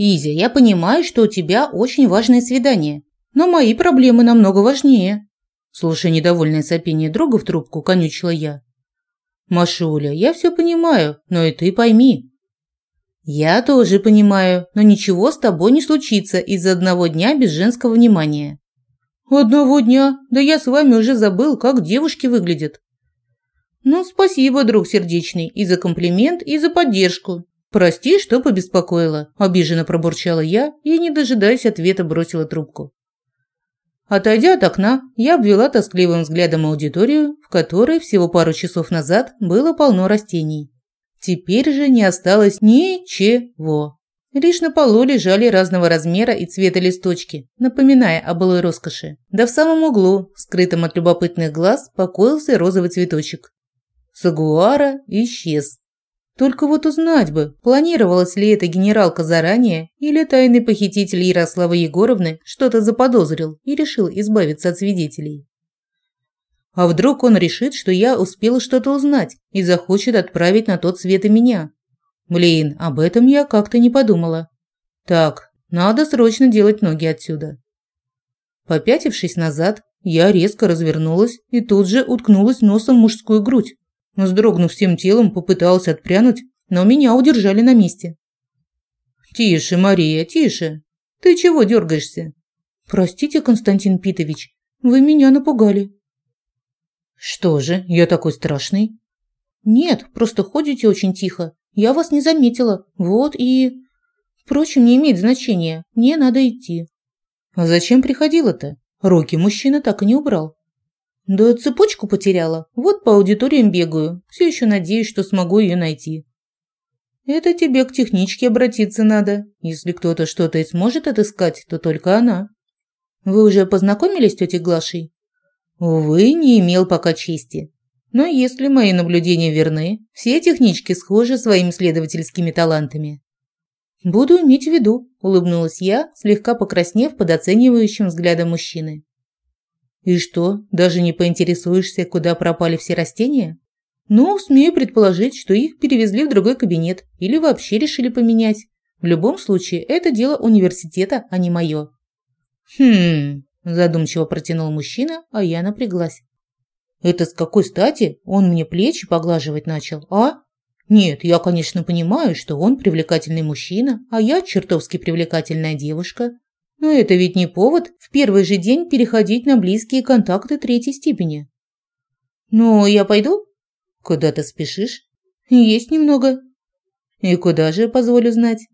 Изя, я понимаю, что у тебя очень важное свидание, но мои проблемы намного важнее. Слушая недовольное сопение друга в трубку, конючила я. Машуля, я все понимаю, но и ты пойми. Я тоже понимаю, но ничего с тобой не случится из-за одного дня без женского внимания. Одного дня? Да я с вами уже забыл, как девушки выглядят. Ну, спасибо, друг сердечный, и за комплимент, и за поддержку. «Прости, что побеспокоила», – обиженно пробурчала я и, не дожидаясь ответа, бросила трубку. Отойдя от окна, я обвела тоскливым взглядом аудиторию, в которой всего пару часов назад было полно растений. Теперь же не осталось ничего. Лишь на полу лежали разного размера и цвета листочки, напоминая о былой роскоши. Да в самом углу, скрытом от любопытных глаз, покоился розовый цветочек. Сагуара исчез. Только вот узнать бы, планировалась ли эта генералка заранее, или тайный похититель Ярослава Егоровны что-то заподозрил и решил избавиться от свидетелей. А вдруг он решит, что я успела что-то узнать и захочет отправить на тот свет и меня? Блин, об этом я как-то не подумала. Так, надо срочно делать ноги отсюда. Попятившись назад, я резко развернулась и тут же уткнулась носом в мужскую грудь. Вздрогнув всем телом, попытался отпрянуть, но меня удержали на месте. «Тише, Мария, тише. Ты чего дергаешься?» «Простите, Константин Питович, вы меня напугали». «Что же, я такой страшный?» «Нет, просто ходите очень тихо. Я вас не заметила. Вот и...» «Впрочем, не имеет значения. Мне надо идти». «А зачем приходила-то? Руки мужчина так и не убрал». Да цепочку потеряла. Вот по аудиториям бегаю. Все еще надеюсь, что смогу ее найти. Это тебе к техничке обратиться надо. Если кто-то что-то и сможет отыскать, то только она. Вы уже познакомились с тетей Глашей? Увы, не имел пока чести. Но если мои наблюдения верны, все технички схожи своими следовательскими талантами. Буду иметь в виду, улыбнулась я, слегка покраснев под оценивающим взглядом мужчины. И что, даже не поинтересуешься, куда пропали все растения? Ну, смею предположить, что их перевезли в другой кабинет или вообще решили поменять. В любом случае, это дело университета, а не мое. Хм, задумчиво протянул мужчина, а я напряглась. Это с какой стати он мне плечи поглаживать начал, а? Нет, я, конечно, понимаю, что он привлекательный мужчина, а я чертовски привлекательная девушка, но это ведь не повод в первый же день переходить на близкие контакты третьей степени. Ну, я пойду? Куда ты спешишь? Есть немного. И куда же, позволю знать?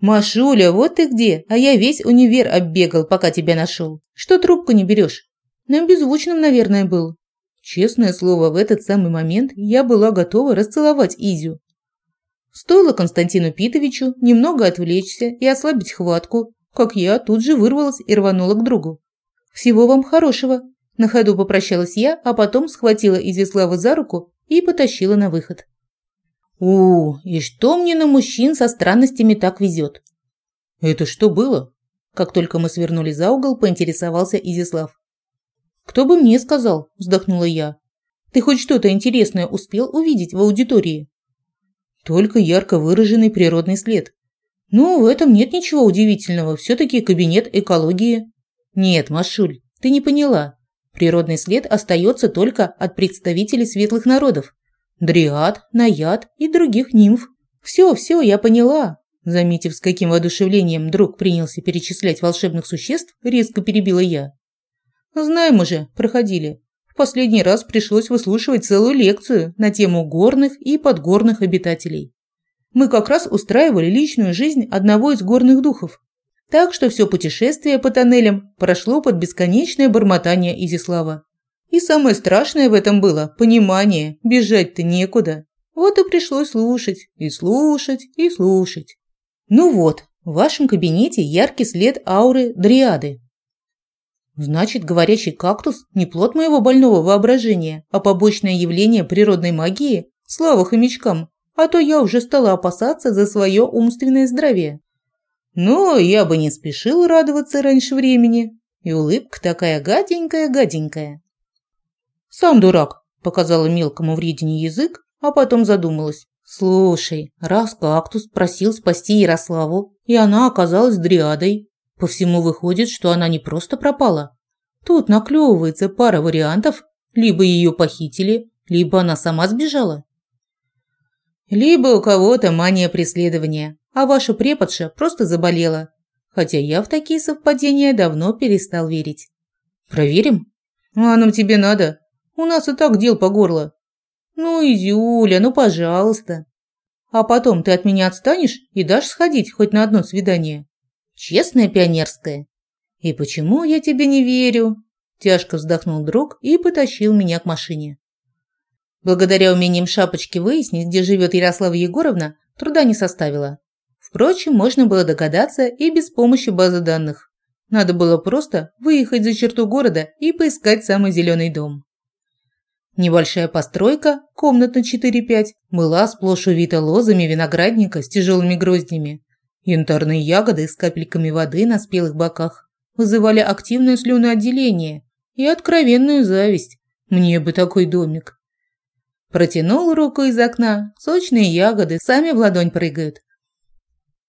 Машуля, вот ты где, а я весь универ оббегал, пока тебя нашел. Что трубку не берешь? На беззвучном, наверное, был. Честное слово, в этот самый момент я была готова расцеловать Изю. Стоило Константину Питовичу немного отвлечься и ослабить хватку, как я тут же вырвалась и рванула к другу. «Всего вам хорошего!» На ходу попрощалась я, а потом схватила Изяслава за руку и потащила на выход. «У, и что мне на мужчин со странностями так везет?» «Это что было?» Как только мы свернули за угол, поинтересовался Изяслав. «Кто бы мне сказал?» – вздохнула я. «Ты хоть что-то интересное успел увидеть в аудитории?» «Только ярко выраженный природный след. Ну, в этом нет ничего удивительного. Все-таки кабинет экологии. Нет, Машуль, ты не поняла. Природный след остается только от представителей светлых народов. Дриад, Наяд и других нимф. Все, все, я поняла. Заметив, с каким воодушевлением друг принялся перечислять волшебных существ, резко перебила я. Знаем уже, проходили. В последний раз пришлось выслушивать целую лекцию на тему горных и подгорных обитателей мы как раз устраивали личную жизнь одного из горных духов. Так что все путешествие по тоннелям прошло под бесконечное бормотание Изислава. И самое страшное в этом было – понимание, бежать-то некуда. Вот и пришлось слушать, и слушать, и слушать. Ну вот, в вашем кабинете яркий след ауры дриады. Значит, говорящий кактус – не плод моего больного воображения, а побочное явление природной магии? Слава хомячкам! А то я уже стала опасаться за свое умственное здоровье. Но я бы не спешил радоваться раньше времени, и улыбка такая гаденькая-гаденькая. «Сам дурак», – показала мелкому вредине язык, а потом задумалась. «Слушай, раз кактус просил спасти Ярославу, И она оказалась дриадой. По всему выходит, что она не просто пропала. Тут наклевывается пара вариантов. Либо ее похитили, либо она сама сбежала. Либо у кого-то мания преследования, а ваша преподша просто заболела. Хотя я в такие совпадения давно перестал верить. Проверим? А нам тебе надо. У нас и так дел по горло. Ну, Изюля, ну, пожалуйста. А потом ты от меня отстанешь и дашь сходить хоть на одно свидание. Честная пионерская. И почему я тебе не верю? Тяжко вздохнул друг и потащил меня к машине. Благодаря умениям шапочки выяснить, где живет Ярослава Егоровна, труда не составило. Впрочем, можно было догадаться и без помощи базы данных. Надо было просто выехать за черту города и поискать самый зеленый дом. Небольшая постройка, комнат на 4-5, была сплошь увита лозами виноградника с тяжелыми гроздями. Янтарные ягоды с капельками воды на спелых боках вызывали активное слюноотделение и откровенную зависть. Мне бы такой домик. Протянул руку из окна, сочные ягоды сами в ладонь прыгают.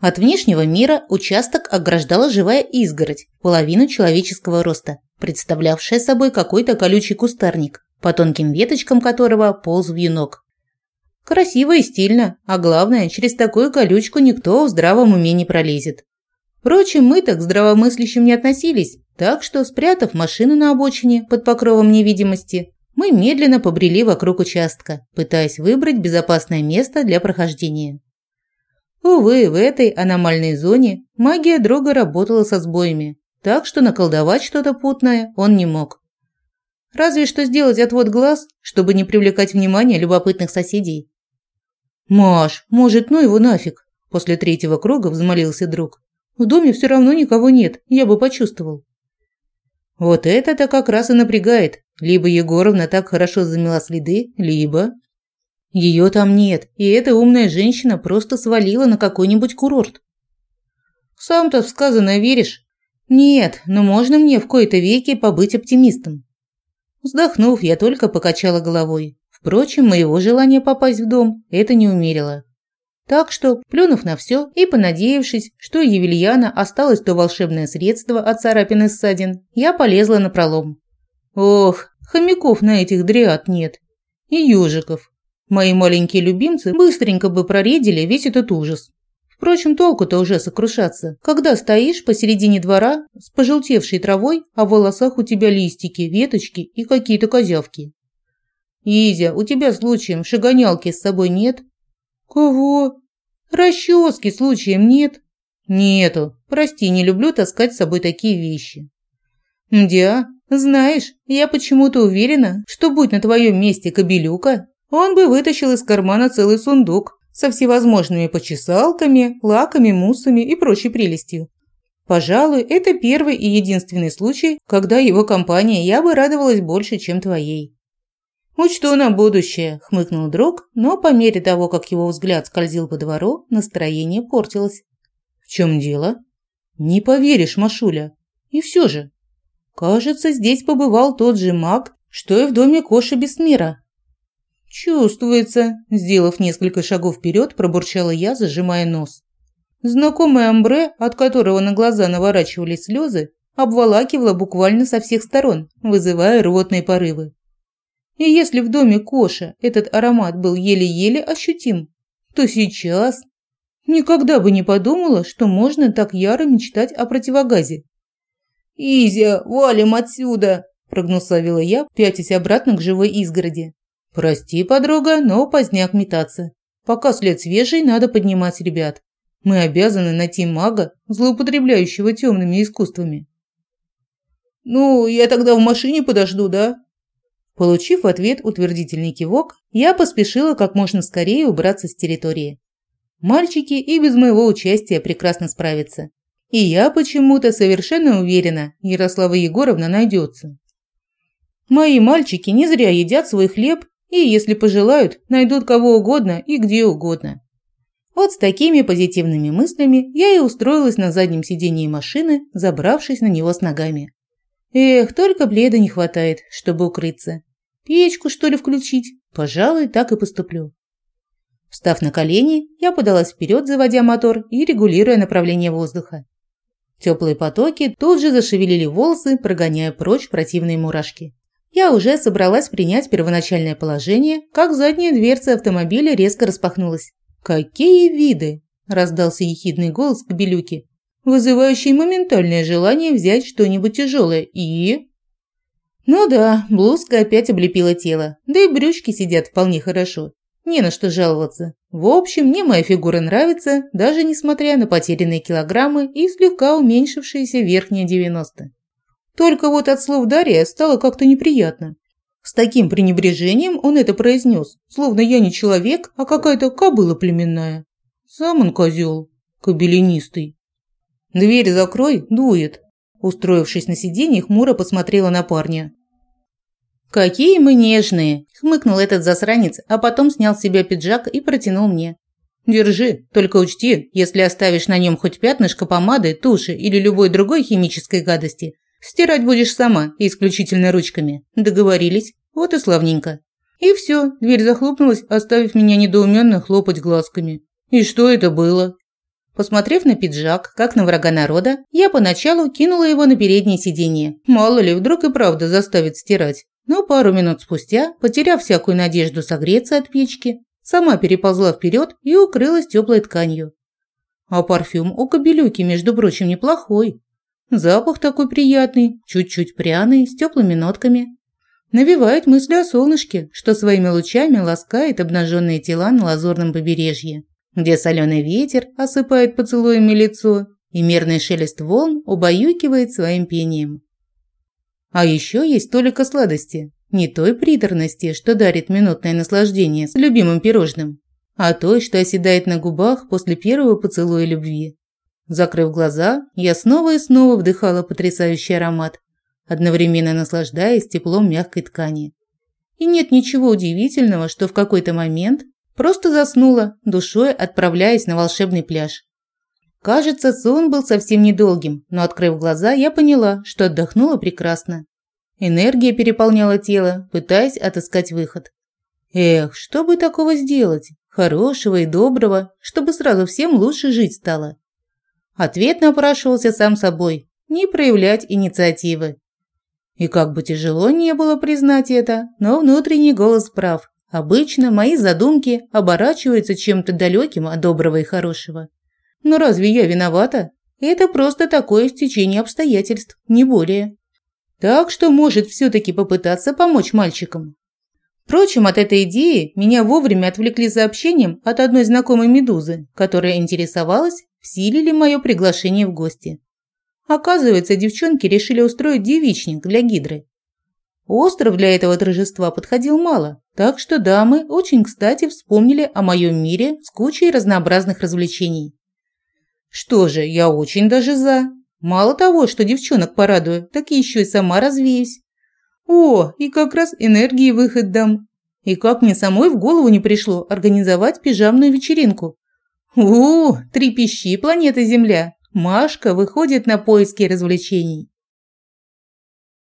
От внешнего мира участок ограждала живая изгородь, половину человеческого роста, представлявшая собой какой-то колючий кустарник, по тонким веточкам которого полз вьюнок. Красиво и стильно, а главное, через такую колючку никто в здравом уме не пролезет. Впрочем, мы так к здравомыслящим не относились, так что, спрятав машину на обочине под покровом невидимости, мы медленно побрели вокруг участка, пытаясь выбрать безопасное место для прохождения. Увы, в этой аномальной зоне магия друга работала со сбоями, так что наколдовать что-то путное он не мог. Разве что сделать отвод глаз, чтобы не привлекать внимание любопытных соседей. «Маш, может, ну его нафиг?» После третьего круга взмолился друг. «В доме все равно никого нет, я бы почувствовал». Вот это-то как раз и напрягает. Либо Егоровна так хорошо замела следы, либо... Ее там нет, и эта умная женщина просто свалила на какой-нибудь курорт. Сам-то в сказанное веришь? Нет, но можно мне в кои-то веки побыть оптимистом. Вздохнув, я только покачала головой. Впрочем, моего желания попасть в дом это не умерило. Так что, плюнув на все и понадеявшись, что у Евельяна осталось то волшебное средство от царапин и ссадин, я полезла на пролом. Ох, хомяков на этих дриад нет. И ежиков. Мои маленькие любимцы быстренько бы проредили весь этот ужас. Впрочем, толку-то уже сокрушаться, когда стоишь посередине двора с пожелтевшей травой, а в волосах у тебя листики, веточки и какие-то козявки. Изя, у тебя случаем шагонялки с собой нет? Кого? Расчески случаем нет? Нету. Прости, не люблю таскать с собой такие вещи. Мдя, знаешь, я почему-то уверена, что будь на твоем месте кобелюка, он бы вытащил из кармана целый сундук со всевозможными почесалками, лаками, муссами и прочей прелестью. Пожалуй, это первый и единственный случай, когда его компания я бы радовалась больше, чем твоей. «Учту на будущее», – хмыкнул друг, но по мере того, как его взгляд скользил по двору, настроение портилось. «В чем дело?» «Не поверишь, Машуля. И все же. Кажется, здесь побывал тот же маг, что и в доме Коши Бессмира. «Чувствуется», – сделав несколько шагов вперед, пробурчала я, зажимая нос. Знакомое амбре, от которого на глаза наворачивались слезы, обволакивало буквально со всех сторон, вызывая рвотные порывы. И если в доме Коша этот аромат был еле-еле ощутим, то сейчас никогда бы не подумала, что можно так яро мечтать о противогазе. «Изя, валим отсюда!» – прогнусавила я, пятясь обратно к живой изгороди. «Прости, подруга, но поздняк метаться. Пока след свежий, надо поднимать ребят. Мы обязаны найти мага, злоупотребляющего темными искусствами». «Ну, я тогда в машине подожду, да?» Получив в ответ утвердительный кивок, я поспешила как можно скорее убраться с территории. Мальчики и без моего участия прекрасно справятся. И я почему-то совершенно уверена, Ярослава Егоровна найдется. Мои мальчики не зря едят свой хлеб и, если пожелают, найдут кого угодно и где угодно. Вот с такими позитивными мыслями я и устроилась на заднем сидении машины, забравшись на него с ногами. Эх, только бледа не хватает, чтобы укрыться. Печку, что ли, включить? Пожалуй, так и поступлю. Встав на колени, я подалась вперед, заводя мотор и регулируя направление воздуха. Теплые потоки тут же зашевелили волосы, прогоняя прочь противные мурашки. Я уже собралась принять первоначальное положение, как задняя дверца автомобиля резко распахнулась. «Какие виды!» – раздался ехидный голос к Белюке, вызывающий моментальное желание взять что-нибудь тяжелое и... Ну да, блузка опять облепила тело, да и брючки сидят вполне хорошо. Не на что жаловаться. В общем, мне моя фигура нравится, даже несмотря на потерянные килограммы и слегка уменьшившиеся верхние 90. Только вот от слов Дарья стало как-то неприятно. С таким пренебрежением он это произнес, словно я не человек, а какая-то кобыла племенная. Сам он козел, кобелинистый. «Дверь закрой, дует». Устроившись на сиденье, хмуро посмотрела на парня. «Какие мы нежные!» – хмыкнул этот засранец, а потом снял с себя пиджак и протянул мне. «Держи, только учти, если оставишь на нем хоть пятнышко помады, туши или любой другой химической гадости, стирать будешь сама исключительно ручками. Договорились? Вот и славненько». И все, дверь захлопнулась, оставив меня недоуменно хлопать глазками. И что это было? Посмотрев на пиджак, как на врага народа, я поначалу кинула его на переднее сиденье. Мало ли, вдруг и правда заставит стирать. Но пару минут спустя, потеряв всякую надежду согреться от печки, сама переползла вперед и укрылась теплой тканью. А парфюм у кобелюки, между прочим, неплохой. Запах такой приятный, чуть-чуть пряный, с теплыми нотками. Навевает мысли о солнышке, что своими лучами ласкает обнаженные тела на лазурном побережье, где соленый ветер осыпает поцелуями лицо, и мерный шелест волн убаюкивает своим пением. А еще есть только сладости. Не той приторности, что дарит минутное наслаждение с любимым пирожным, а той, что оседает на губах после первого поцелуя любви. Закрыв глаза, я снова и снова вдыхала потрясающий аромат, одновременно наслаждаясь теплом мягкой ткани. И нет ничего удивительного, что в какой-то момент просто заснула, душой отправляясь на волшебный пляж. Кажется, сон был совсем недолгим, но открыв глаза, я поняла, что отдохнула прекрасно. Энергия переполняла тело, пытаясь отыскать выход. Эх, что бы такого сделать? Хорошего и доброго, чтобы сразу всем лучше жить стало. Ответ напрашивался сам собой – не проявлять инициативы. И как бы тяжело не было признать это, но внутренний голос прав. Обычно мои задумки оборачиваются чем-то далеким от доброго и хорошего. Но разве я виновата? Это просто такое стечение обстоятельств, не более. Так что может все-таки попытаться помочь мальчикам. Впрочем, от этой идеи меня вовремя отвлекли сообщением от одной знакомой медузы, которая интересовалась, в силе ли мое приглашение в гости. Оказывается, девчонки решили устроить девичник для гидры. Остров для этого торжества подходил мало, так что дамы очень кстати вспомнили о моем мире с кучей разнообразных развлечений. Что же, я очень даже за. Мало того, что девчонок порадую, так еще и сама развеюсь. О, и как раз энергии выход дам. И как мне самой в голову не пришло организовать пижамную вечеринку. У, три пищи планеты Земля. Машка выходит на поиски развлечений.